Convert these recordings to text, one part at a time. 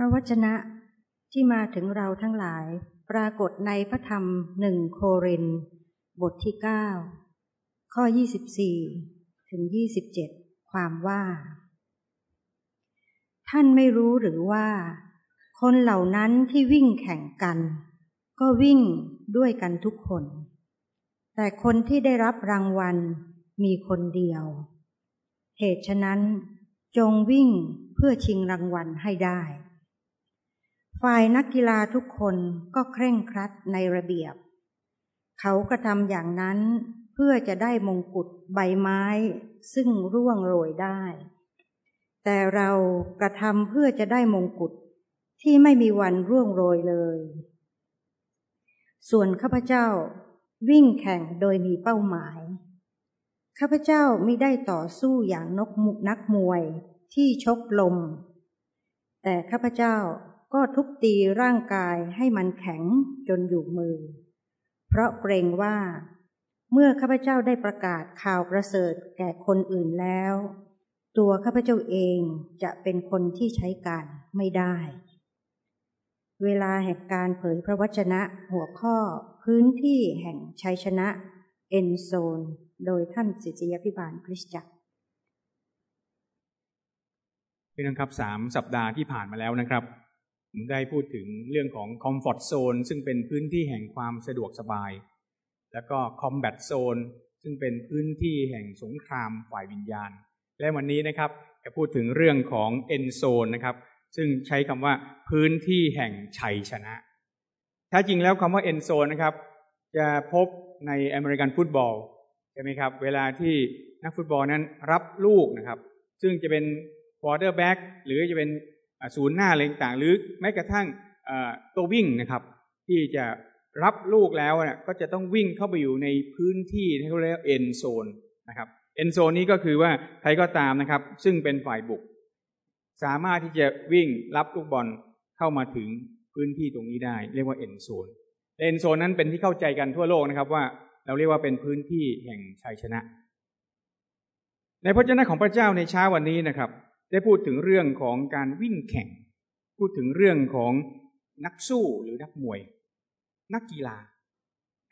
ระวจนะที่มาถึงเราทั้งหลาย ปรากฏในพระธรรมหนึ่งโคริน บทที่เก้าข้อยี่สิบสี่ถึงยี่สิบเจ็ดความว่า ท่านไม่รู้หรือว่า คนเหล่านั้นที่วิ่งแข่งกัน ก็วิ่งด้วยกันทุกคน แต่คนที่ได้รับรางวัลมีคนเดียว เหตุฉะนั้นจงวิ่งเพื่อชิงรางวัลให้ได้ ฝ่ายนักกีฬาทุกคนก็เคร่งครัดในระเบียบ เขากระทำอย่างนั้นเพื่อจะได้มงกุฎใบไม้ซึ่งร่วงโรยได้ แต่เรากระทำเพื่อจะได้มงกุฎที่ไม่มีวันร่วงโรยเลย ส่วนข้าพเจ้าวิ่งแข่งโดยมีเป้าหมาย ข้าพเจ้าไม่ได้ต่อสู้อย่างนกมุกนักมวยที่ชกลม แต่ข้าพเจ้า ก็ทุบตีร่างกายให้มันแข็งจนอยู่มือ เพราะเกรงว่า เมื่อข้าพเจ้าได้ประกาศข่าวประเสริฐแก่คนอื่นแล้ว ตัวข้าพเจ้าเองจะเป็นคนที่ใช้การไม่ได้ เวลาแห่งการเผยพระวจนะหัวข้อพื้นที่แห่งชัยชนะเอนโซน โดยท่านศิษยพิบาลคริสตจักรพี่น้องครับสามสัปดาห์ที่ผ่านมาแล้วนะครับ ผมได้พูดถึงเรื่องของคอมฟอร์ทโซนซึ่งเป็นพื้นที่แห่งความสะดวกสบาย แล้วก็คอมแบทโซนซึ่งเป็นพื้นที่แห่งสงครามฝ่ายวิญญาณ และวันนี้นะครับจะพูดถึงเรื่องของ end zone นะครับ ซึ่งใช้คำว่าพื้นที่แห่งชัยชนะถ้าจริงแล้วคำว่า end zone นะครับ จะพบในอเมริกันฟุตบอลใช่ไหมครับ เวลาที่นักฟุตบอลนั้นรับลูกนะครับ ซึ่งจะเป็น quarterback หรือจะเป็น ศูนย์หน้าอะไรต่างหรือแม้กระทั่งตัววิ่งนะครับ ที่จะรับลูกแล้วเนี่ยก็จะต้องวิ่งเข้าไปอยู่ในพื้นที่ที่เขาเรียก end zoneนะครับเอ็นโซนนี้ก็คือว่าใครก็ตามนะครับ ซึ่งเป็นฝ่ายบุก สามารถที่จะวิ่งรับลูกบอลเข้ามาถึงพื้นที่ตรงนี้ได้ เรียกว่าเอ็นโซนเอ็นโซนนั้นเป็นที่เข้าใจกันทั่วโลกนะครับว่าเราเรียกว่าเป็นพื้นที่แห่งชัยชนะ ในพระเจ้าของพระเจ้าในเช้าวันนี้นะครับ ได้พูดถึงเรื่องของการวิ่งแข่ง พูดถึงเรื่องของนักสู้หรือนักมวย นักกีฬา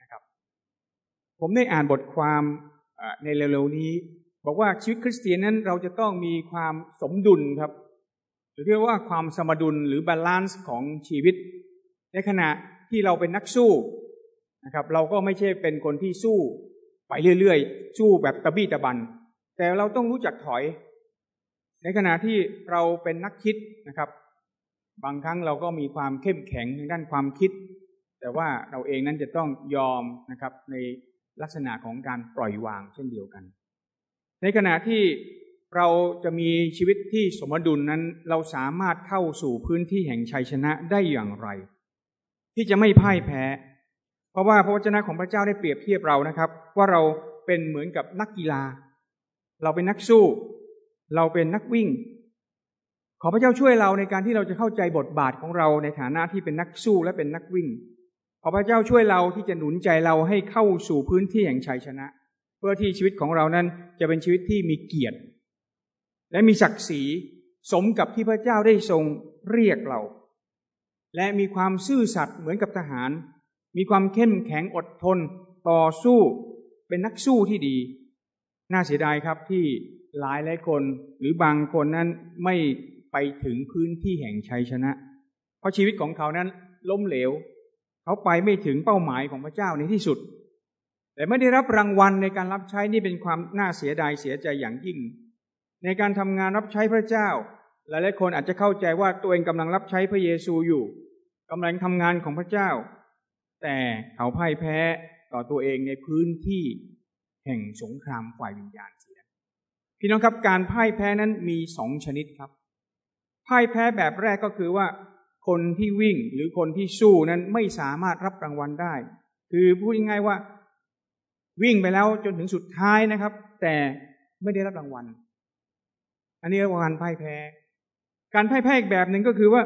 นะครับ ผมได้อ่านบทความในเร็วๆนี้ บอกว่าชีวิตคริสเตียนนั้นเราจะต้องมีความสมดุลครับหรือเรียกว่าความสมดุลหรือ balance ของชีวิต ในขณะที่เราเป็นนักสู้นะครับ เราก็ไม่ใช่เป็นคนที่สู้ไปเรื่อยๆ สู้แบบตะบี้ตะบัน แต่เราต้องรู้จักถอย ในขณะที่เราเป็นนักคิดนะครับ บางครั้งเราก็มีความเข้มแข็งในด้านความคิด แต่ว่าเราเองนั้นจะต้องยอมนะครับในลักษณะของการปล่อยวางเช่นเดียวกัน ในขณะที่เราจะมีชีวิตที่สมดุลนั้น เราสามารถเข้าสู่พื้นที่แห่งชัยชนะได้อย่างไร ที่จะไม่พ่ายแพ้ เพราะว่าพระวจนะของพระเจ้าได้เปรียบเทียบเรานะครับ ว่าเราเป็นเหมือนกับนักกีฬา เราเป็นนักสู้ เราเป็นนักวิ่ง ขอพระเจ้าช่วยเราในการที่เราจะเข้าใจบทบาทของเราในฐานะที่เป็นนักสู้และเป็นนักวิ่ง ขอพระเจ้าช่วยเราที่จะหนุนใจเราให้เข้าสู่พื้นที่แห่งชัยชนะ เพื่อที่ชีวิตของเรานั้นจะเป็นชีวิตที่มีเกียรติ และมีศักดิ์ศรีสมกับที่พระเจ้าได้ทรงเรียกเรา และมีความซื่อสัตย์เหมือนกับทหาร มีความเข้มแข็งอดทน ต่อสู้ เป็นนักสู้ที่ดี น่าเสียดายครับที่ หลายหลายคนหรือบางคนนั้นไม่ไปถึงพื้นที่แห่งชัยชนะ เพราะชีวิตของเขานั้นล้มเหลว เขาไปไม่ถึงเป้าหมายของพระเจ้าในที่สุด แต่ไม่ได้รับรางวัลในการรับใช้นี่เป็นความน่าเสียดายเสียใจอย่างยิ่ง ในการทำงานรับใช้พระเจ้า หลายหลายคนอาจจะเข้าใจว่าตัวเองกำลังรับใช้พระเยซูอยู่กำลังทำงานของพระเจ้า แต่เขาพ่ายแพ้ต่อตัวเองในพื้นที่แห่งสงครามฝ่ายวิญญาณเพี่น้องครับการพ่ายแพ้นั้นมีสองชนิดครับ พ่ายแพ้แบบแรกก็คือว่า คนที่วิ่งหรือคนที่สู้นั้นไม่สามารถรับรางวัลได้ คือพูดง่ายๆว่า วิ่งไปแล้วจนถึงสุดท้ายนะครับ แต่ไม่ได้รับรางวัล อันนี้เรียกว่าการพ่ายแพ้ การพ่ายแพ้อีกแบบหนึ่งก็คือว่า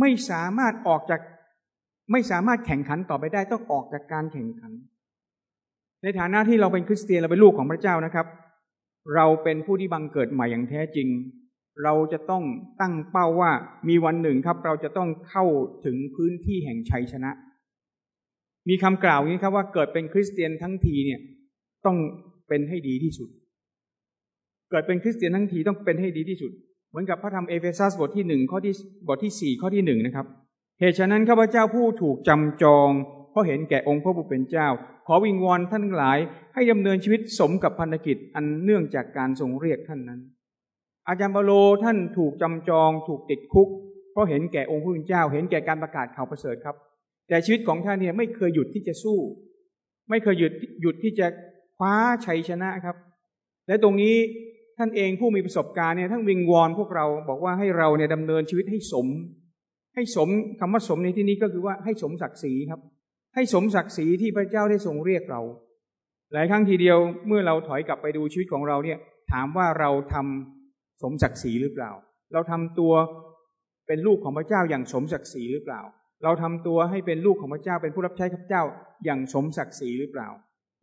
ไม่สามารถออกจาก ไม่สามารถแข่งขันต่อไปได้ต้องออกจากการแข่งขัน ในฐานะที่เราเป็นคริสเตียนเราเป็นลูกของพระเจ้านะครับ เราเป็นผู้ที่บังเกิดใหม่อย่างแท้จริง เราจะต้องตั้งเป้าว่ามีวันหนึ่งครับ เราจะต้องเข้าถึงพื้นที่แห่งชัยชนะ มีคำกล่าวนี้ครับว่าเกิดเป็นคริสเตียนทั้งทีเนี่ยต้องเป็นให้ดีที่สุด เกิดเป็นคริสเตียนทั้งทีต้องเป็นให้ดีที่สุด เหมือนกับพระธรรมเอเฟซัสบทที่หนึ่งข้อที่บทที่สี่ข้อที่หนึ่งนะครับเหตุฉะนั้นข้าพเจ้าผู้ถูกจำจอง เพราะเห็นแก่องค์พระผู้เป็นเจ้า ขอวิงวอนท่านทั้งหลาย ให้ดำเนินชีวิตสมกับพันธกิจอันเนื่องจากการทรงเรียกท่านนั้น อาจารย์เปาโลท่านถูกจำจองถูกติดคุก เพราะเห็นแก่องค์พระผู้เป็นเจ้า เห็นแก่การประกาศข่าวประเสริฐครับ แต่ชีวิตของท่านเนี่ยไม่เคยหยุดที่จะสู้ ไม่เคยหยุดหยุดที่จะคว้าชัยชนะครับ และตรงนี้ท่านเองผู้มีประสบการณ์เนี่ยท่านวิงวอนพวกเราบอกว่าให้เราเนี่ยดำเนินชีวิตให้สม ให้สมคำว่าสมในที่นี้ก็คือว่าให้สมศักดิ์ศรีครับ ให้สมศักดิ์ศรีที่พระเจ้าได้ทรงเรียกเรา หลายครั้งทีเดียวเมื่อเราถอยกลับไปดูชีวิตของเราเนี่ยถามว่าเราทำสมศักดิ์ศรีหรือเปล่า เราทำตัวเป็นลูกของพระเจ้าอย่างสมศักดิ์ศรีหรือเปล่า เราทำตัวให้เป็นลูกของพระเจ้าเป็นผู้รับใช้ข้าพเจ้าอย่างสมศักดิ์ศรีหรือเปล่า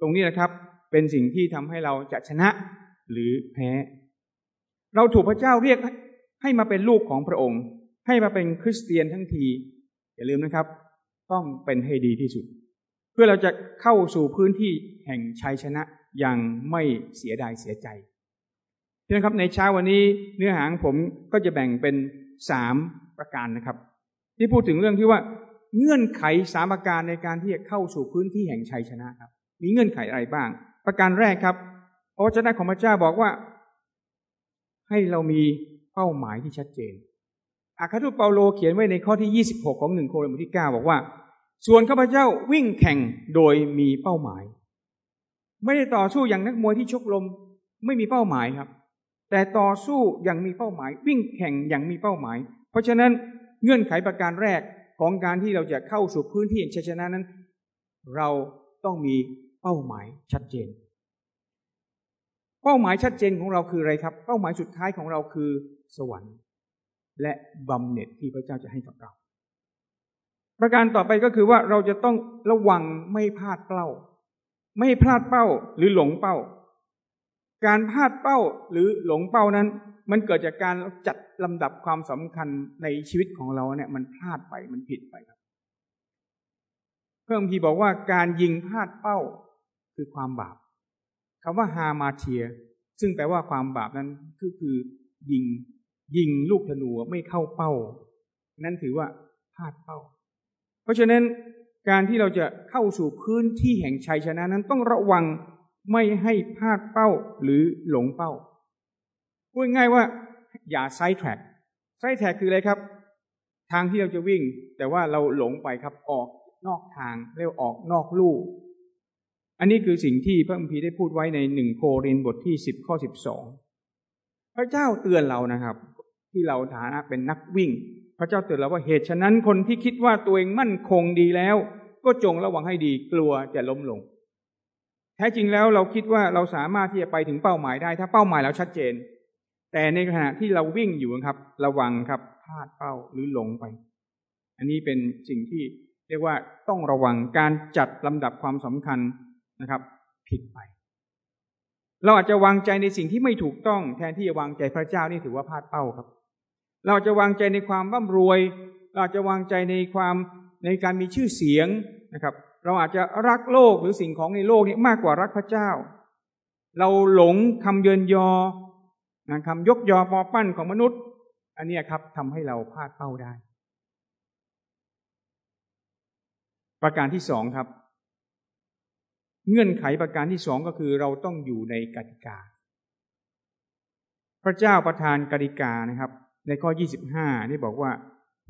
ตรงนี้นะครับเป็นสิ่งที่ทำให้เราจะชนะหรือแพ้ เราถูกพระเจ้าเรียกให้มาเป็นลูกของพระองค์ ให้มาเป็นคริสเตียนทั้งที อย่าลืมนะครับ ต้องเป็นให้ดีที่สุด เพื่อเราจะเข้าสู่พื้นที่แห่งชัยชนะอย่างไม่เสียดายเสียใจนะครับในเช้าวันนี้เนื้อหาของผมก็จะแบ่งเป็นสามประการนะครับ ที่พูดถึงเรื่องที่ว่าเงื่อนไขสามประการในการที่จะเข้าสู่พื้นที่แห่งชัยชนะครับ มีเงื่อนไขอะไรบ้าง ประการแรกครับพระวจนะของพระเจ้าบอกว่า ให้เรามีเป้าหมายที่ชัดเจนอาคาทูตเปาโลเขียนไว้ในข้อที่ 26 ของหนึ่งโครินธ์บทที่ 9 บอกว่า ส่วนข้าพเจ้าวิ่งแข่งโดยมีเป้าหมาย ไม่ได้ต่อสู้อย่างนักมวยที่ชกลมไม่มีเป้าหมายครับ แต่ต่อสู้อย่างมีเป้าหมาย วิ่งแข่งอย่างมีเป้าหมาย เพราะฉะนั้นเงื่อนไขประการแรกของการที่เราจะเข้าสู่พื้นที่แห่งชัยชนะนั้น เราต้องมีเป้าหมายชัดเจน เป้าหมายชัดเจนของเราคืออะไรครับ เป้าหมายสุดท้ายของเราคือสวรรค์ และบำเหน็จที่พระเจ้าจะให้กับเรา ประการต่อไปก็คือว่าเราจะต้องระวังไม่พลาดเป้า ไม่พลาดเป้าหรือหลงเป้า การพลาดเป้าหรือหลงเป้านั้น มันเกิดจากการจัดลำดับความสำคัญในชีวิตของเราเนี่ย มันพลาดไปมันผิดไปครับเพิ่มพีบอกว่าการยิงพลาดเป้าคือความบาปคำว่าฮามาเทีย ซึ่งแปลว่าความบาปนั้นก็คือยิงยิงลูกธนูไม่เข้าเป้า นั่นถือว่าพลาดเป้า เพราะฉะนั้นการที่เราจะเข้าสู่พื้นที่แห่งชัยชนะนั้นต้องระวังไม่ให้พลาดเป้าหรือหลงเป้าพูดง่ายว่าอย่าไซด์แทร็กไซด์แทร็กคืออะไรครับ ทางที่เราจะวิ่ง แต่ว่าเราหลงไปครับออกนอกทางเรียกออกนอกลู่อันนี้คือสิ่งที่พระคัมภีร์ได้พูดไว้ในหนึ่งโครินบทที่สิบข้อสิบสองพระเจ้าเตือนเรานะครับ ที่เราฐานะเป็นนักวิ่ง พระเจ้าเตือนเราว่าเหตุฉะนั้นคนที่คิดว่าตัวเองมั่นคงดีแล้ว ก็จงระวังให้ดีกลัวจะล้มลง แท้จริงแล้วเราคิดว่าเราสามารถที่จะไปถึงเป้าหมายได้ ถ้าเป้าหมายเราชัดเจน แต่ในขณะที่เราวิ่งอยู่ครับ ระวังครับพลาดเป้าหรือหลงไป อันนี้เป็นสิ่งที่เรียกว่าต้องระวังการจัดลำดับความสำคัญนะครับ ผิดไป เราอาจจะวางใจในสิ่งที่ไม่ถูกต้องแทนที่จะวางใจพระเจ้านี่ถือว่าพลาดเป้าครับ เราจะวางใจในความร่ำรวย เราจะวางใจในความในการมีชื่อเสียงนะครับ เราอาจจะรักโลกหรือสิ่งของในโลกนี้มากกว่ารักพระเจ้า เราหลงคำเยินยอนะคำยกยอปอปั้นของมนุษย์ อันนี้ครับทำให้เราพลาดเป้าได้ ประการที่สองครับ เงื่อนไขประการที่สองก็คือเราต้องอยู่ในกติกา พระเจ้าประทานกติกานะครับ ในข้อ 25 นี่บอกว่า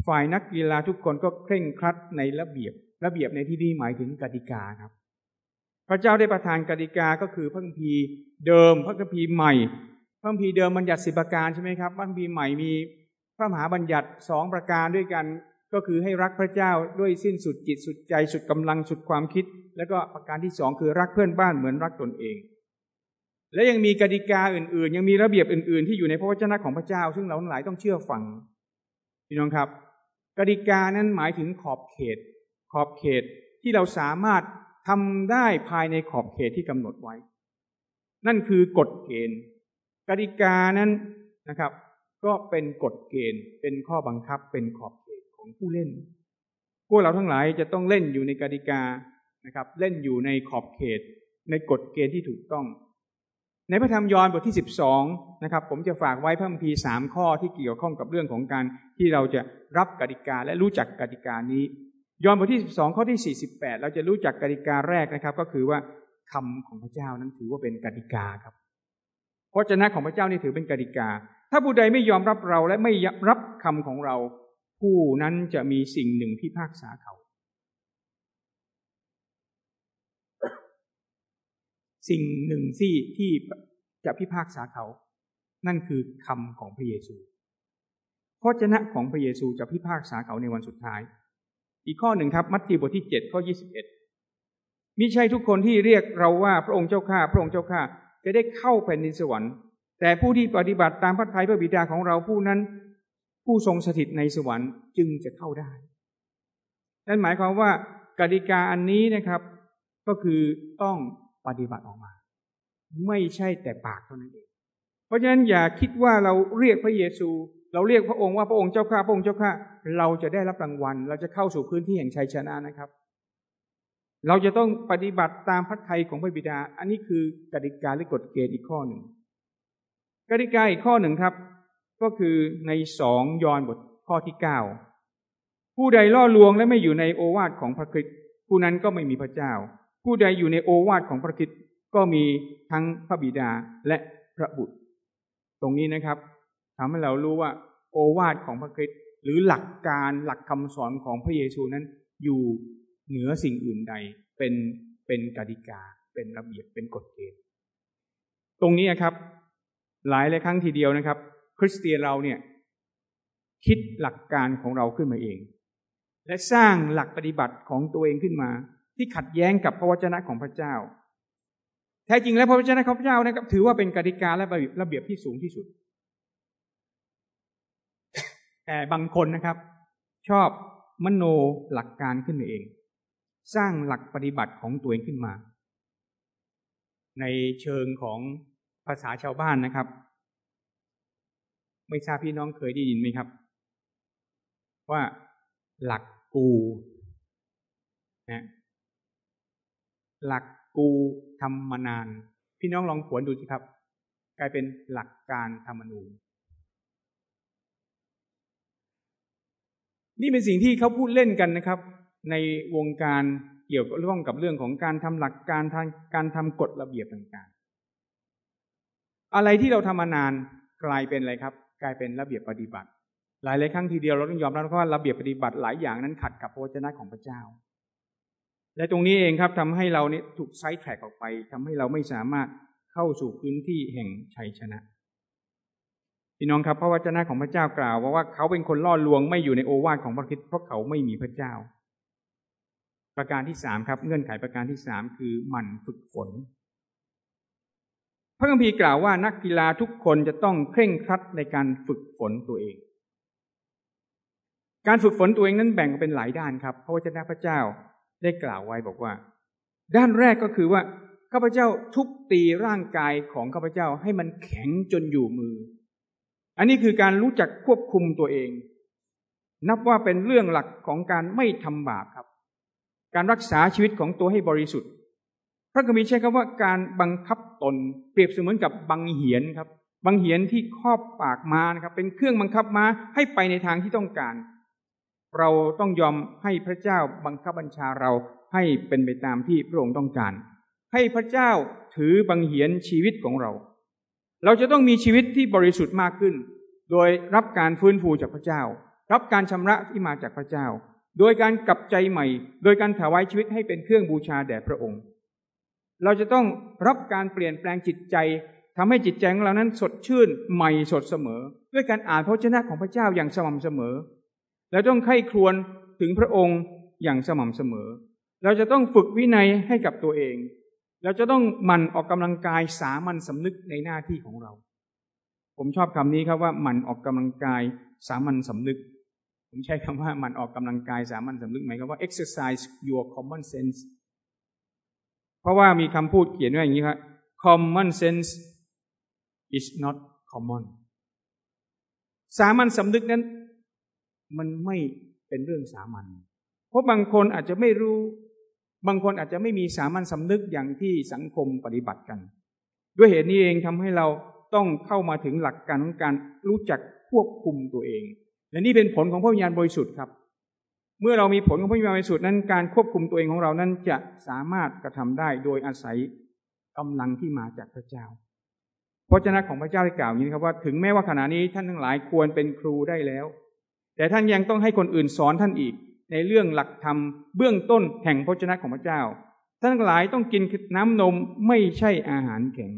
ฝ่ายนักกีฬาทุกคนก็เคร่งครัดในระเบียบ ระเบียบในที่นี้หมายถึงกติกาครับ พระเจ้าได้ประทานกติกาก็คือพระคัมภีร์เดิม พระคัมภีร์ใหม่ พระคัมภีร์เดิมบัญญัติสิบประการใช่ไหมครับพระคัมภีร์ใหม่มีพระมหาบัญญัติสองประการด้วยกันก็คือให้รักพระเจ้าด้วยสิ้นสุดจิตสุดใจสุดกำลังสุดความคิด แล้วก็ประการที่สองคือรักเพื่อนบ้านเหมือนรักตนเอง และยังมีกติกาอื่นๆ ยังมีระเบียบอื่นๆ ที่อยู่ในพระวจนะของพระเจ้า ซึ่งเราทั้งหลายต้องเชื่อฟังพี่น้องครับ กติกานั้นหมายถึงขอบเขต ขอบเขตที่เราสามารถทำได้ภายในขอบเขตที่กำหนดไว้ นั่นคือกฎเกณฑ์ กติกานั้นนะครับ ก็เป็นกฎเกณฑ์ เป็นข้อบังคับ เป็นขอบเขตของผู้เล่น พวกเราทั้งหลายจะต้องเล่นอยู่ในกติกานะครับ เล่นอยู่ในขอบเขต ในกฎเกณฑ์ที่ถูกต้อง ในพระธรรมยอห์นบทที่สิบสองนะครับผมจะฝากไว้พระคัมภีร์สามข้อที่เกี่ยวข้องกับเรื่องของการที่เราจะรับกติกาและรู้จักกติกานี้ ยอห์นบทที่สิบสองข้อที่สี่สิบแปดเราจะรู้จักกติกาแรกนะครับ ก็คือว่าคำของพระเจ้านั้นถือว่าเป็นกติกาครับพระเจ้าของพระเจ้านี่ถือเป็นกติกา ถ้าผู้ใดไม่ยอมรับเราและไม่รับคำของเรา ผู้นั้นจะมีสิ่งหนึ่งพิพากษาเขา สิ่งหนึ่งที่ที่จะพิพากษาเขา นั่นคือคำของพระเยซูพระเจ้าของพระเยซูจะพิพากษาเขาในวันสุดท้าย อีกข้อหนึ่งครับ มัทธิวบทที่เจ็ดข้อยี่สิบเอ็ดมิใช่ทุกคนที่เรียกเราว่าพระองค์เจ้าข้าพระองค์เจ้าข้าจะได้เข้าแผ่นดินสวรรค์ แต่ผู้ที่ปฏิบัติตามพระทัยพระบิดาของเราผู้นั้น ผู้ทรงสถิตในสวรรค์จึงจะเข้าได้ นั่นหมายความว่ากติกาอันนี้นะครับ ก็คือต้อง ปฏิบัติออกมา ไม่ใช่แต่ปากเท่านั้นเอง เพราะฉะนั้นอย่าคิดว่าเราเรียกพระเยซู เราเรียกพระองค์ว่าพระองค์เจ้าข้าพระองค์เจ้าข้าเราจะได้รับรางวัล เราจะเข้าสู่พื้นที่แห่งชัยชนะนะครับ เราจะต้องปฏิบัติตามพระทัยของพระบิดา อันนี้คือกติกาหรือกฎเกณฑ์อีกข้อหนึ่งกติกาอีกข้อหนึ่งครับ ก็คือในสองยอห์นบทข้อที่เก้าผู้ใดล่อลวงและไม่อยู่ในโอวาทของพระคริสต์ผู้นั้นก็ไม่มีพระเจ้า ผู้ใดอยู่ในโอวาทของพระคริสต์ก็มีทั้งพระบิดาและพระบุตร ตรงนี้นะครับทำให้เรารู้ว่าโอวาทของพระคริสต์หรือหลักการหลักคำสอนของพระเยซูนั้นอยู่เหนือสิ่งอื่นใดเป็นเป็นกติกา เป็นระเบียบเป็นกฎเกณฑ์ตรงนี้นะครับ หลายหลายครั้งทีเดียวนะครับ คริสเตียนเราเนี่ยคิดหลักการของเราขึ้นมาเอง และสร้างหลักปฏิบัติของตัวเองขึ้นมา ที่ขัดแย้งกับพระวจนะของพระเจ้า แท้จริงแล้วพระวจนะของพระเจ้านะครับ ถือว่าเป็นกติกาและระเบียบที่สูงที่สุด แต่บางคนนะครับ ชอบมโนหลักการขึ้นมาเอง สร้างหลักปฏิบัติของตัวเองขึ้นมา ในเชิงของภาษาชาวบ้านนะครับ ไม่ทราบพี่น้องเคยได้ยินไหมครับ ว่าหลักกูนะ หลักกูทำมานาน พี่น้องลองขวนดูสิครับ กลายเป็นหลักการธรรมนูญ นี่เป็นสิ่งที่เขาพูดเล่นกันนะครับ ในวงการเกี่ยวกับเรื่องกับเรื่องของการทำหลักการทางการทำกฎระเบียบต่างๆ อะไรที่เราทำมานานกลายเป็นอะไรครับ กลายเป็นระเบียบปฏิบัติ หลายหลายครั้งทีเดียวเราต้องยอมรับว่าระเบียบปฏิบัติหลายอย่างนั้นขัดกับพระวจนะของพระเจ้า และตรงนี้เองครับทำให้เราเนี่ยถูกไซด์แทร็กออกไปทำให้เราไม่สามารถเข้าสู่พื้นที่แห่งชัยชนะพี่น้องครับพระวจนะของพระเจ้ากล่าวว่าเขาเป็นคนล่อลวงไม่อยู่ในโอวาทของพระคิดเพราะเขาไม่มีพระเจ้า ประการที่สามครับ เงื่อนไขประการที่สามคือหมั่นฝึกฝน พระคัมภีร์กล่าวว่านักกีฬาทุกคนจะต้องเคร่งครัดในการฝึกฝนตัวเอง การฝึกฝนตัวเองนั้นแบ่งเป็นหลายด้านครับ พระวจนะพระเจ้า ได้กล่าวไว้บอกว่า ด้านแรกก็คือว่าข้าพเจ้าทุบตีร่างกายของข้าพเจ้าให้มันแข็งจนอยู่มือ อันนี้คือการรู้จักควบคุมตัวเอง นับว่าเป็นเรื่องหลักของการไม่ทำบาปครับ การรักษาชีวิตของตัวให้บริสุทธิ์ พระคัมภีร์ใช้คำว่าการบังคับตนเปรียบเสมือนกับบังเหียนครับ บังเหียนที่ครอบปากม้านะครับ เป็นเครื่องบังคับม้าให้ไปในทางที่ต้องการ เราต้องยอมให้พระเจ้าบังคับบัญชาเราให้เป็นไปตามที่พระองค์ต้องการ ให้พระเจ้าถือบังเหียนชีวิตของเรา เราจะต้องมีชีวิตที่บริสุทธิ์มากขึ้น โดยรับการฟื้นฟูจากพระเจ้า รับการชำระที่มาจากพระเจ้า โดยการกลับใจใหม่ โดยการถวายชีวิตให้เป็นเครื่องบูชาแด่พระองค์ เราจะต้องรับการเปลี่ยนแปลงจิตใจทำให้จิตใจของเรานั้นสดชื่นใหม่สดเสมอ ด้วยการอ่านพระเจ้าของพระเจ้าอย่างสม่ำเสมอ และต้องไข้ครวญถึงพระองค์อย่างสม่ำเสมอ เราจะต้องฝึกวินัยให้กับตัวเอง เราจะต้องหมั่นออกกำลังกายสามัญสำนึกในหน้าที่ของเรา ผมชอบคำนี้ครับว่าหมั่นออกกำลังกายสามัญสำนึก ผมใช้คำว่ามันออกกำลังกายสามัญสำนึกหมายความว่า exercise your common sense เพราะว่ามีคำพูดเขียนไว้อย่างนี้ครับ common sense is not common สามัญสำนึกนั้น มันไม่เป็นเรื่องสามัญเพราะบางคนอาจจะไม่รู้ บางคนอาจจะไม่มีสามัญสำนึกอย่างที่สังคมปฏิบัติกัน ด้วยเหตุนี้เองทำให้เราต้องเข้ามาถึงหลักการของการรู้จักควบคุมตัวเอง และนี่เป็นผลของพระวิญญาณบริสุทธิ์ครับ เมื่อเรามีผลของพระวิญญาณบริสุทธิ์นั้นการควบคุมตัวเองของเรานั้นจะสามารถกระทำได้โดยอาศัยกำลังที่มาจากพระเจ้าพระเจ้าของพระเจ้าได้กล่าวอย่างนี้ครับว่าถึงแม้ว่าขณะนี้ท่านทั้งหลายควรเป็นครูได้แล้ว แต่ท่านยังต้องให้คนอื่นสอนท่านอีก ในเรื่องหลักธรรมเบื้องต้นแห่งพระเจ้าของพระเจ้า ท่านหลายต้องกินน้ำนมไม่ใช่อาหารแข็ง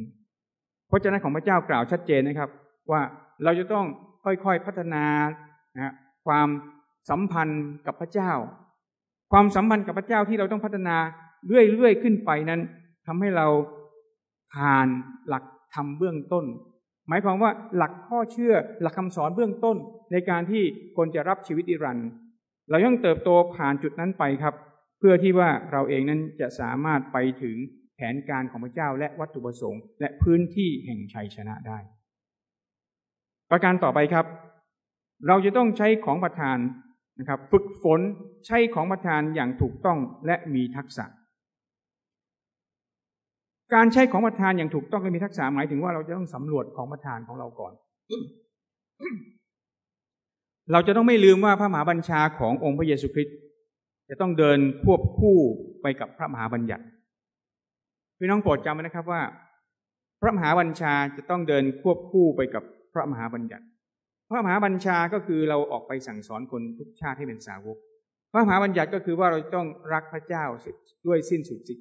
พระเจ้าของพระเจ้ากล่าวชัดเจนนะครับ ว่าเราจะต้องค่อยๆพัฒนานะความสัมพันธ์กับพระเจ้า ความสัมพันธ์กับพระเจ้าที่เราต้องพัฒนาเรื่อยๆขึ้นไปนั้นทำให้เราผ่านหลักธรรมเบื้องต้น หมายความว่าหลักข้อเชื่อหลักคำสอนเบื้องต้นในการที่คนจะรับชีวิตอิรันเราต้องเติบโตผ่านจุดนั้นไปครับ เพื่อที่ว่าเราเองนั้นจะสามารถไปถึงแผนการของพระเจ้าและวัตถุประสงค์ และพื้นที่แห่งชัยชนะได้ ประการต่อไปครับ เราจะต้องใช้ของประทานนะครับ ฝึกฝนใช้ของประทานอย่างถูกต้องและมีทักษะ การใช้ของประทานอย่างถูกต้องและมีทักษะหมายถึงว่าเราจะต้องสำรวจของประทานของเราก่อน เราจะต้องไม่ลืมว่าพระมหาบัญชาขององค์พระเยซูคริสต์จะต้องเดินควบคู่ไปกับพระมหาบัญญัติพี่น้องโปรดจำไว้นะครับว่า พระมหาบัญชาจะต้องเดินควบคู่ไปกับพระมหาบัญญัติ พระมหาบัญชาก็คือเราออกไปสั่งสอนคนทุกชาติให้เป็นสาวก พระมหาบัญญัติก็คือว่าเราต้องรักพระเจ้าด้วยสิ้นสุดจิต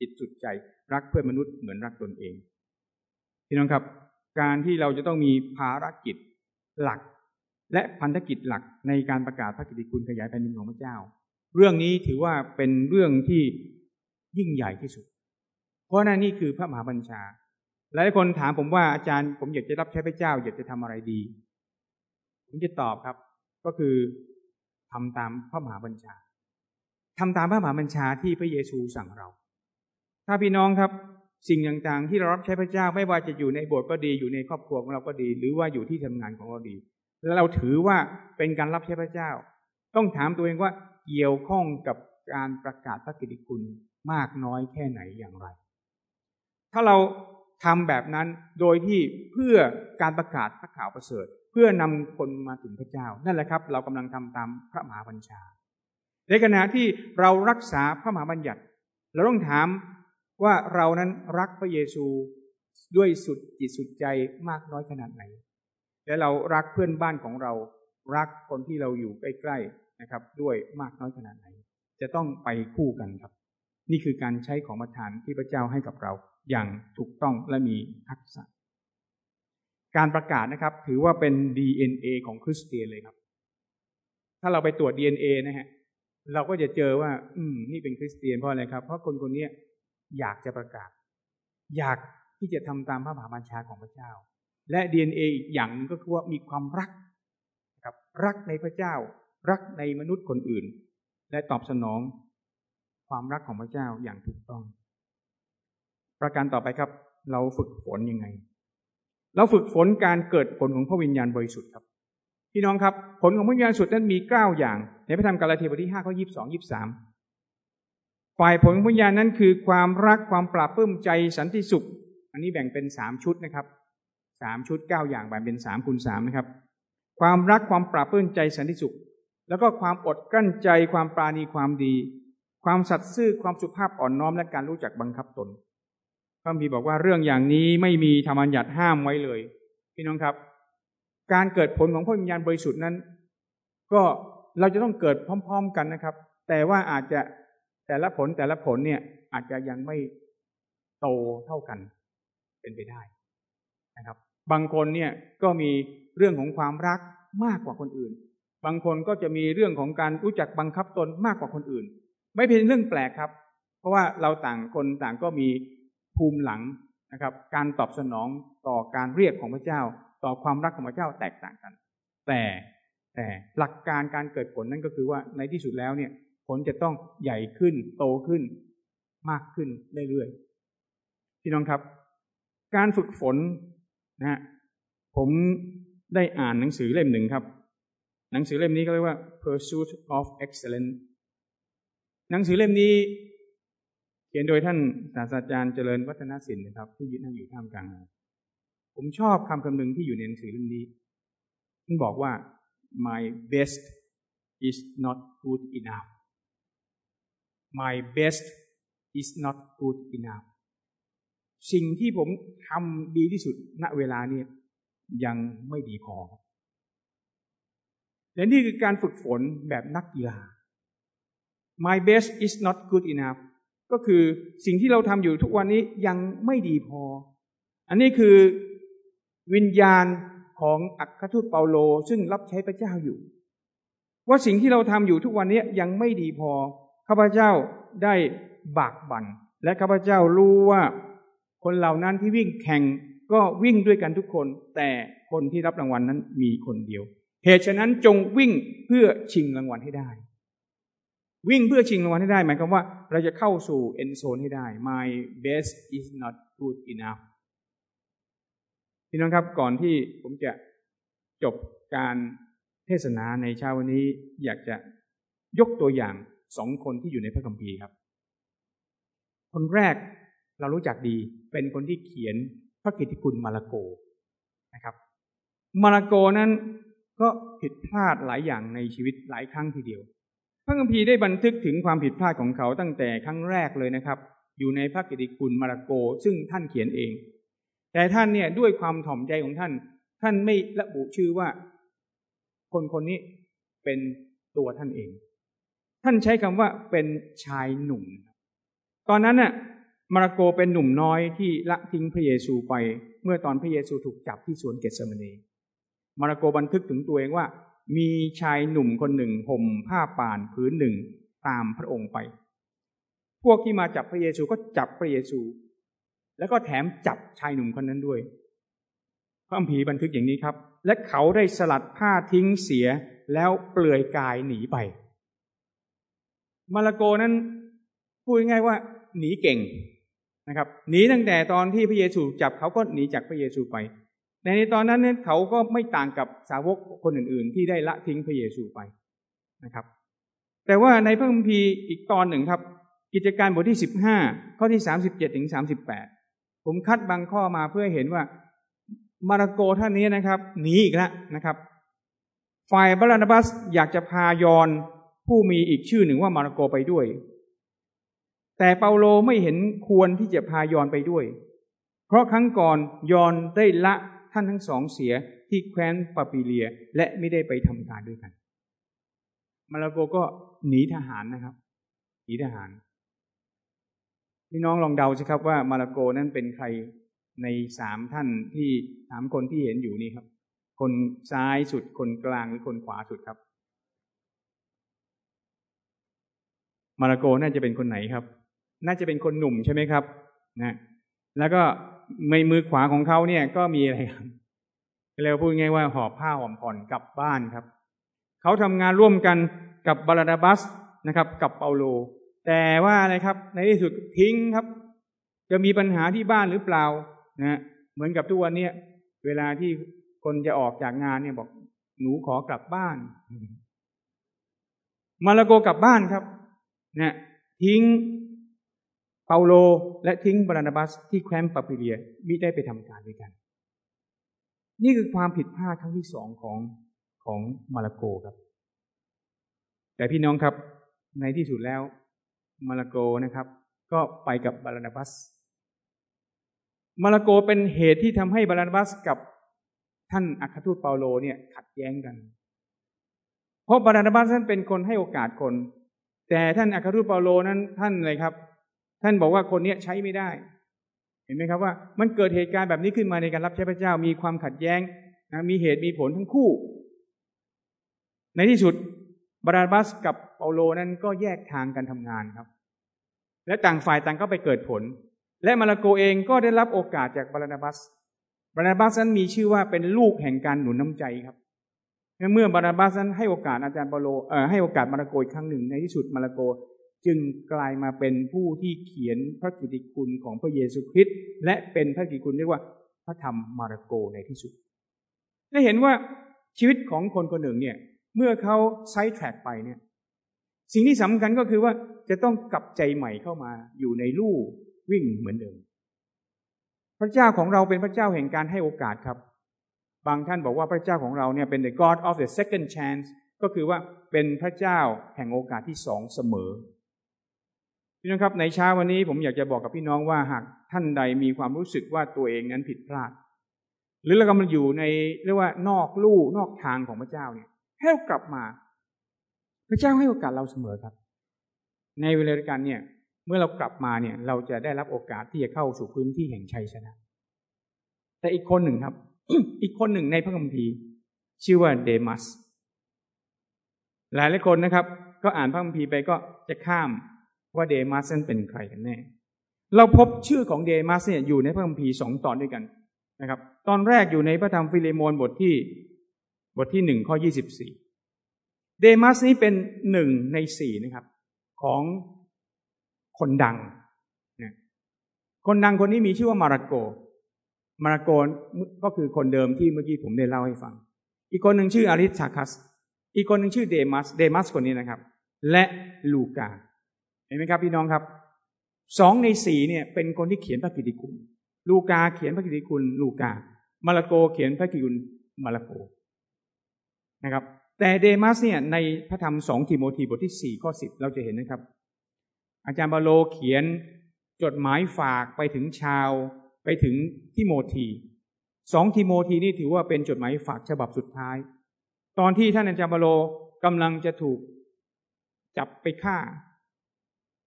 จิตสุดใจรักเพื่อนมนุษย์เหมือนรักตนเองพี่น้องครับ การที่เราจะต้องมีภารกิจหลัก และพันธกิจหลักในการประกาศพระกิตติคุณขยายแผ่นดินของพระเจ้า เรื่องนี้ถือว่าเป็นเรื่องที่ยิ่งใหญ่ที่สุด เพราะนั่นนี่คือพระมหาบัญชาหลายคนถามผมว่าอาจารย์ผมอยากจะรับใช้พระเจ้า อยากจะทำอะไรดี ผมจะตอบครับ ก็คือทำตามพระมหาบัญชาทำตามพระมหาบัญชาที่พระเยซูสั่งเรา ถ้าพี่น้องครับสิ่งต่างๆ ที่เรารับใช้พระเจ้าไม่ว่าจะอยู่ในโบสถ์ก็ดีอยู่ในครอบครัวของเราก็ดี หรือว่าอยู่ที่ทำงานของเราดี แล้วเราถือว่าเป็นการรับใช้พระเจ้า ต้องถามตัวเองว่าเกี่ยวข้องกับการประกาศพระกิตติคุณมากน้อยแค่ไหนอย่างไร ถ้าเราทำแบบนั้นโดยที่เพื่อการประกาศพระข่าวประเสริฐ เพื่อนำคนมาถึงพระเจ้า นั่นแหละครับ เรากำลังทำตามพระมหาบัญชา ในขณะที่เรารักษาพระมหาบัญญัติ เราต้องถาม ว่าเรานั้นรักพระเยซูด้วยสุดจิตสุดใจมากน้อยขนาดไหน และเรารักเพื่อนบ้านของเรา รักคนที่เราอยู่ใกล้ๆนะครับ ด้วยมากน้อยขนาดไหน จะต้องไปคู่กันครับ นี่คือการใช้ของประทานที่พระเจ้าให้กับเรา อย่างถูกต้องและมีทักษะ การประกาศนะครับ ถือว่าเป็น DNA ของคริสเตียนเลยครับ ถ้าเราไปตรวจ DNA นะฮะเราก็จะเจอว่า อืม นี่เป็นคริสเตียนเพราะอะไรครับ เพราะคนคนนี้ อยากจะประกาศ อยากที่จะทำตามพระมหาบัญชาของพระเจ้า และ DNA อีกอย่างก็คือว่ามีความรักครับรักในพระเจ้า รักในมนุษย์คนอื่น และตอบสนองความรักของพระเจ้าอย่างถูกต้อง ประการต่อไปครับ เราฝึกฝนยังไง เราฝึกฝนการเกิดผลของพระวิญญาณบริสุทธิ์ครับพี่น้องครับ ผลของพระวิญญาณสุดนั้นมี 9 อย่าง ในพระธรรมกาลาเทบทที่5ข้อ22 23 ฝ่ายผลวิญญาณนั้นคือความรักความปราบปลื้มใจสันติสุข อันนี้แบ่งเป็นสามชุดนะครับสามชุดเก้าอย่างแบ่งเป็นสามคูณสามนะครับ ความรักความปราบปลื้มใจสันติสุข แล้วก็ความอดกลั้นใจความปราณีความดี ความสัตย์ซื่อความสุภาพอ่อนน้อมและการรู้จักบังคับตนพระมีบอกว่าเรื่องอย่างนี้ไม่มีธรรมัญญัติห้ามไว้เลย พี่น้องครับ การเกิดผลของพระวิญญาณบริสุทธิ์นั้น ก็เราจะต้องเกิดพร้อม ๆกันนะครับ แต่ว่าอาจจะ แต่ละผลแต่ละผลเนี่ยอาจจะยังไม่โตเท่ากันเป็นไปได้นะครับ บางคนเนี่ยก็มีเรื่องของความรักมากกว่าคนอื่น บางคนก็จะมีเรื่องของการรู้จักบังคับตนมากกว่าคนอื่น ไม่เป็นเรื่องแปลกครับ เพราะว่าเราต่างคนต่างก็มีภูมิหลังนะครับ การตอบสนองต่อการเรียกของพระเจ้า ต่อความรักของพระเจ้าแตกต่างกัน แต่แต่หลักการการเกิดผลนั่นก็คือว่าในที่สุดแล้วเนี่ย ผลจะต้องใหญ่ขึ้น โตขึ้น มากขึ้นเรื่อยๆพี่น้องครับ การฝึกฝนนะฮะผมได้อ่านหนังสือเล่มหนึ่งครับ หนังสือเล่มนี้ก็เรียกว่า Pursuit of Excellence หนังสือเล่มนี้ เขียนโดยท่านศาสตราจารย์เจริญวัฒนศิลป์นะครับ ที่ยืนนั่งอยู่ท่ามกลางผมชอบคำคำหนึ่งที่อยู่ในหนังสือเล่มนี้ท่านบอกว่า my best is not good enough my best is not good enough สิ่งที่ผมทำดีที่สุดณเวลานี้ยังไม่ดีพอ และนี่คือการฝึกฝนแบบนักกีฬา my best is not good enough ก็คือสิ่งที่เราทำอยู่ทุกวันนี้ยังไม่ดีพอ อันนี้คือวิญญาณของอัครทูตเปาโล ซึ่งรับใช้พระเจ้าอยู่ ว่าสิ่งที่เราทำอยู่ทุกวันนี้ยังไม่ดีพอ ข้าพเจ้าได้บากบั่นและข้าพเจ้ารู้ว่า คนเหล่านั้นที่วิ่งแข่งก็วิ่งด้วยกันทุกคน แต่คนที่รับรางวัลนั้นมีคนเดียว เหตุฉะนั้นจงวิ่งเพื่อชิงรางวัลให้ได้ วิ่งเพื่อชิงรางวัลให้ได้ หมายความว่าเราจะเข้าสู่เอนโซนให้ได้ my best is not good enough พี่น้องครับก่อนที่ผมจะจบการเทศนาในเช้าวันนี้อยากจะยกตัวอย่าง สองคนที่อยู่ในพระคัมภีร์ครับ คนแรกเรารู้จักดีเป็นคนที่เขียนพระกิตติคุณมาระโกนะครับมาระโกนั้นก็ผิดพลาดหลายอย่างในชีวิตหลายครั้งทีเดียว พระคัมภีร์ได้บันทึกถึงความผิดพลาดของเขาตั้งแต่ครั้งแรกเลยนะครับ อยู่ในพระกิตติคุณมาระโก ซึ่งท่านเขียนเอง แต่ท่านเนี่ยด้วยความถ่อมใจของท่าน ท่านไม่ระบุชื่อว่า คนคนนี้เป็นตัวท่านเอง ท่านใช้คำว่าเป็นชายหนุ่ม ตอนนั้นน่ะมาระโกเป็นหนุ่มน้อยที่ละทิ้งพระเยซูไป เมื่อตอนพระเยซูถูกจับที่สวนเกสเมนีมาระโกบันทึกถึงตัวเองว่า มีชายหนุ่มคนหนึ่งห่มผ้าป่านผืนหนึ่งตามพระองค์ไป พวกที่มาจับพระเยซูก็จับพระเยซู แล้วก็แถมจับชายหนุ่มคนนั้นด้วยพระอัมภีร์บันทึกอย่างนี้ครับ และเขาได้สลัดผ้าทิ้งเสียแล้วเปลือยกายหนีไป มาระโกนั้นพูดง่ายว่าหนีเก่งนะครับ หนีตั้งแต่ตอนที่พระเยซูจับเขาก็หนีจากพระเยซูไปแต่ในตอนนั้นเนี่ยเขาก็ไม่ต่างกับสาวกคนอื่น ๆ ที่ได้ละทิ้งพระเยซูไปนะครับ แต่ว่าในพระคัมภีร์อีกตอนหนึ่งครับ กิจการบทที่สิบห้าข้อที่สามสิบเจ็ดถึงสามสิบแปดผมคัดบางข้อมาเพื่อเห็นว่ามาระโกท่านนี้นะครับหนีอีกแล้วนะครับ ฝ่ายบารานาบัสอยากจะพายอน ผู้มีอีกชื่อหนึ่งว่ามาระโกไปด้วย แต่เปาโลไม่เห็นควรที่จะพายอนไปด้วย เพราะครั้งก่อนยอนได้ละท่านทั้งสองเสียที่แคว้นปาปิเลียและไม่ได้ไปทำการด้วยกัน มาลาโกก็หนีทหารนะครับหนีทหารพี่น้องลองเดาสิครับว่ามาลาโกนั้นเป็นใครในสามท่านที่สามคนที่เห็นอยู่นี่ครับ คนซ้ายสุดคนกลางหรือคนขวาสุดครับ มาลาโกน่าจะเป็นคนไหนครับ น่าจะเป็นคนหนุ่มใช่ไหมครับนะแล้วก็ในมือขวาของเขาเนี่ยก็มีอะไรครับเรียกพูดง่ายว่าหอบผ้าหอมผ่อนกลับบ้านครับ เขาทำงานร่วมกันกับบารนาบัสนะครับ กับเปาโล แต่ว่าอะไรครับ ในที่สุดทิ้งครับ จะมีปัญหาที่บ้านหรือเปล่านะเหมือนกับทุกวันนี้เวลาที่คนจะออกจากงานเนี่ยบอก หนูขอกลับบ้าน มาระโกกลับบ้านครับ นะทิ้งเปาโลและทิ้งบารนาบัสที่แคว้นปัมฟีเลียมิได้ไปทำการด้วยกัน นี่คือความผิดพลาดครั้งที่สองของของมาลาโกครับ แต่พี่น้องครับในที่สุดแล้วมาลาโกนะครับ ก็ไปกับบานาบัสมาลาโกเป็นเหตุที่ทำให้บานาบัสกับท่านอัครทูตเปาโลเนี่ยขัดแย้งกัน เพราะบานาบัสท่านเป็นคนให้โอกาสคน แต่ท่านอัครทูตเปาโลนั้นท่านเลยครับ ท่านบอกว่าคนนี้ใช้ไม่ได้ เห็นไหมครับว่า มันเกิดเหตุการณ์แบบนี้ขึ้นมาในการรับใช้พระเจ้ามีความขัดแย้งนะมีเหตุมีผลทั้งคู่ ในที่สุดบาราบัสกับเปาโลนั้นก็แยกทางกันทำงานครับ และต่างฝ่ายต่างก็ไปเกิดผล และมาลาโกเองก็ได้รับโอกาสจากบาราบัสบาราบัสนั้นมีชื่อว่าเป็นลูกแห่งการหนุนน้าใจครับ เมื่อบาราบัสนั้นให้โอกาสอาจารย์เปโลเอ่อให้โอกาสมาลาโกอีกครั้งหนึ่งในที่สุดมาลาโก จึงกลายมาเป็นผู้ที่เขียนพระกิติคุณของพระเยซูคริสต์และเป็นพระกิติคุณเรียกว่าพระธรรมมาระโกในที่สุดได้เห็นว่าชีวิตของคนคนหนึ่งเนี่ยเมื่อเขาไซด์แทร็กไปเนี่ยสิ่งที่สำคัญก็คือว่าจะต้องกลับใจใหม่เข้ามาอยู่ในลู่วิ่งเหมือนเดิม พระเจ้าของเราเป็นพระเจ้าแห่งการให้โอกาสครับ บางท่านบอกว่าพระเจ้าของเราเนี่ยเป็น the God of the second chance ก็คือว่าเป็นพระเจ้าแห่งโอกาสที่สองเสมอพี่น้องครับในเช้าวันนี้ผมอยากจะบอกกับพี่น้องว่าหากท่านใดมีความรู้สึกว่าตัวเองนั้นผิดพลาด หรือเรากำลังอยู่ในเรียกว่านอกลู่นอกทางของพระเจ้าเนี่ยให้เรากลับมา พระเจ้าให้โอกาสเราเสมอครับ ในเวลาเดียวกันเนี่ยเมื่อเรากลับมาเนี่ยเราจะได้รับโอกาสที่จะเข้าสู่พื้นที่แห่งชัยชนะ แต่อีกคนหนึ่งครับ อีกคนหนึ่งในพระคัมภีร์ชื่อว่าเดมัส หลายหลายคนนะครับ ก็อ่านพระคัมภีร์ไปก็จะข้ามว่าเดมัสนั้นเป็นใครกันแน่ เราพบชื่อของเดมัสเนี่ยอยู่ในพระคัมภีร์สองตอนด้วยกันนะครับ ตอนแรกอยู่ในพระธรรมฟิเลโมนบทที่บทที่หนึ่งข้อยี่สิบสี่เดมัสนี้เป็นหนึ่งในสี่นะครับ ของคนดังนะคนดังคนนี้มีชื่อว่ามาราโก มาราโกก็คือคนเดิมที่เมื่อกี้ผมได้เล่าให้ฟัง อีกคนหนึ่งชื่ออาริสชาคัส อีกคนหนึ่งชื่อเดมัส เดมัสคนนี้นะครับ และลูกา เห็นไหมครับพี่น้องครับ สองในสี่เนี่ยเป็นคนที่เขียนพระกิตติคุณ ลูกาเขียนพระกิตติคุณ ลูกา มาราโกเขียนพระกิตติคุณ มาราโก นะครับ แต่เดมัสเนี่ยในพระธรรมสองทิโมธีบทที่สี่ข้อสิบเราจะเห็นนะครับ อาจารย์บาโลเขียนจดหมายฝากไปถึงชาว ไปถึงทิโมธีสองทิโมธีนี่ถือว่าเป็นจดหมายฝากฉบับสุดท้าย ตอนที่ท่านอาจารย์บาโลกำลังจะถูกจับไปฆ่า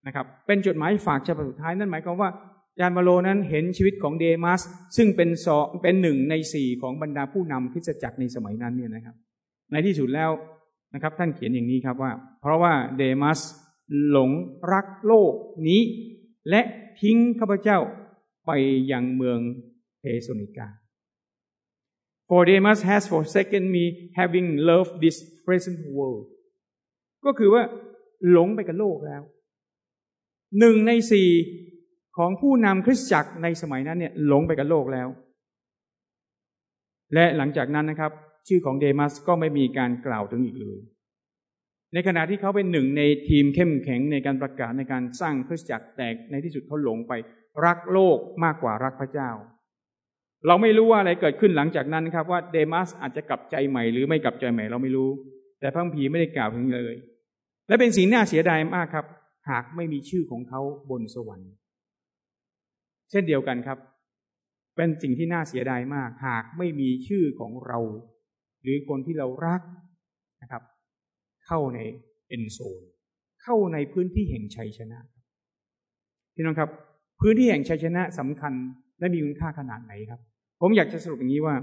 นะครับ เป็นจดหมายฝากฉบับสุดท้ายนั่นหมายความว่าอาจารย์บาโลนั้นเห็นชีวิตของเดมัส ซึ่งเป็นสอเป็นหนึ่งในสี่ของบรรดาผู้นำคริสตจักรในสมัยนั้นเนี่ยนะครับ ในที่สุดแล้วนะครับ ท่านเขียนอย่างนี้ครับว่า เพราะว่าเดมัสหลงรักโลกนี้ และทิ้งข้าพเจ้า ไปยังเมืองเทสนิกา For Demas has forsaken me having loved this present world ก็คือว่าหลงไปกับโลกแล้ว หนึ่งในสี่ของผู้นำคริสตจักรในสมัยนั้นเนี่ยหลงไปกับโลกแล้ว และหลังจากนั้นนะครับ ชื่อของเดมัสก็ไม่มีการกล่าวถึงอีกเลย ในขณะที่เขาเป็นหนึ่งในทีมเข้มแข็งในการประกาศในการสร้างคริสตจักรแตกในที่สุดเขาหลงไป รักโลกมากกว่ารักพระเจ้า เราไม่รู้ว่าอะไรเกิดขึ้นหลังจากนั้นครับว่าเดมัสอาจจะกลับใจใหม่หรือไม่กลับใจใหม่เราไม่รู้ แต่พระพีไม่ได้กล่าวถึงเลย และเป็นสิ่งน่าเสียดายมากครับ หากไม่มีชื่อของเขาบนสวรรค์ เช่นเดียวกันครับ เป็นสิ่งที่น่าเสียดายมาก หากไม่มีชื่อของเรา หรือคนที่เรารักนะครับ เข้าในเอ็นโซนเข้าในพื้นที่แห่งชัยชนะพี่น้องครับ พื้นที่แห่งชัยชนะสำคัญและมีคุณค่าขนาดไหนครับ ผมอยากจะสรุปอย่างนี้ว่า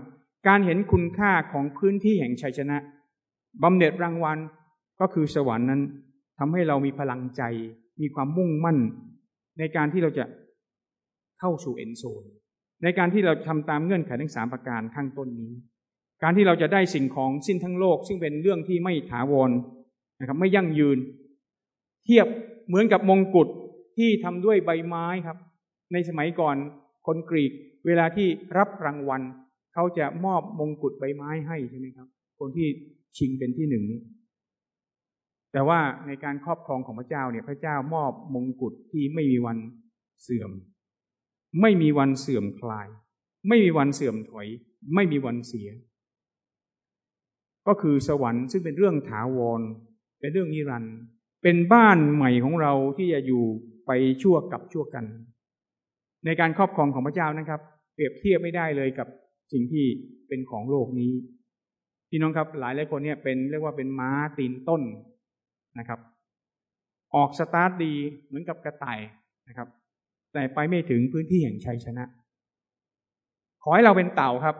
การเห็นคุณค่าของพื้นที่แห่งชัยชนะบำเหน็จรางวัลก็คือสวรรค์นั้นทำให้เรามีพลังใจ มีความมุ่งมั่น ในการที่เราจะเข้าสู่เอ็นโซนในการที่เราทำตามเงื่อนไขทั้งสามประการข้างต้นนี้ การที่เราจะได้สิ่งของสิ้นทั้งโลก ซึ่งเป็นเรื่องที่ไม่ถาวรนะครับ ไม่ยั่งยืน เทียบเหมือนกับมงกุฎ ที่ทำด้วยใบไม้ครับ ในสมัยก่อนคนกรีก เวลาที่รับรางวัลเขาจะมอบมงกุฎใบไม้ให้ใช่ไหมครับ คนที่ชิงเป็นที่หนึ่งนี้แต่ว่าในการครอบครองของพระเจ้าเนี่ยพระเจ้ามอบมงกุฎที่ไม่มีวันเสื่อม ไม่มีวันเสื่อมคลาย ไม่มีวันเสื่อมถอย ไม่มีวันเสีย ก็คือสวรรค์ซึ่งเป็นเรื่องถาวร เป็นเรื่องนิรันดร์เป็นบ้านใหม่ของเราที่จะอยู่ ไปชั่วกับชั่วกัน ในการครอบครองของพระเจ้านะครับ เปรียบเทียบไม่ได้เลยกับสิ่งที่เป็นของโลกนี้พี่น้องครับหลายหลายคนเนี่ยเป็นเรียกว่าเป็นม้าตีนต้นนะครับ ออกสตาร์ทดีเหมือนกับกระต่ายนะครับ แต่ไปไม่ถึงพื้นที่แห่งชัยชนะ ขอให้เราเป็นเต่าครับ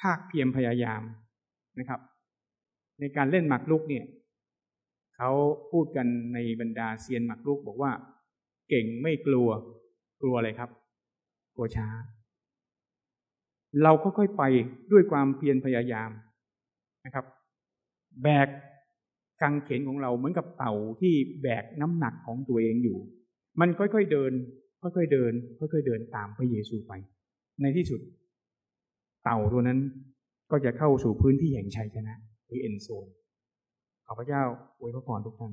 ภาคเพียรพยายามนะครับ ในการเล่นหมากรุกเนี่ย เขาพูดกันในบรรดาเซียนหมากรุกบอกว่า เก่งไม่กลัว กลัวอะไรครับ กลัวช้า เราค่อยๆไปด้วยความเพียรพยายามนะครับ แบกกางเขนของเราเหมือนกับเต่าที่แบกน้ำหนักของตัวเองอยู่ มันค่อยๆเดิน ค่อยๆเดิน ค่อยๆเดินตามพระเยซูไป ในที่สุด เต่าตัวนั้นก็จะเข้าสู่พื้นที่แห่งชัยชนะหรือเอ็นโซน ขอพระเจ้าอวยพระพรทุกท่าน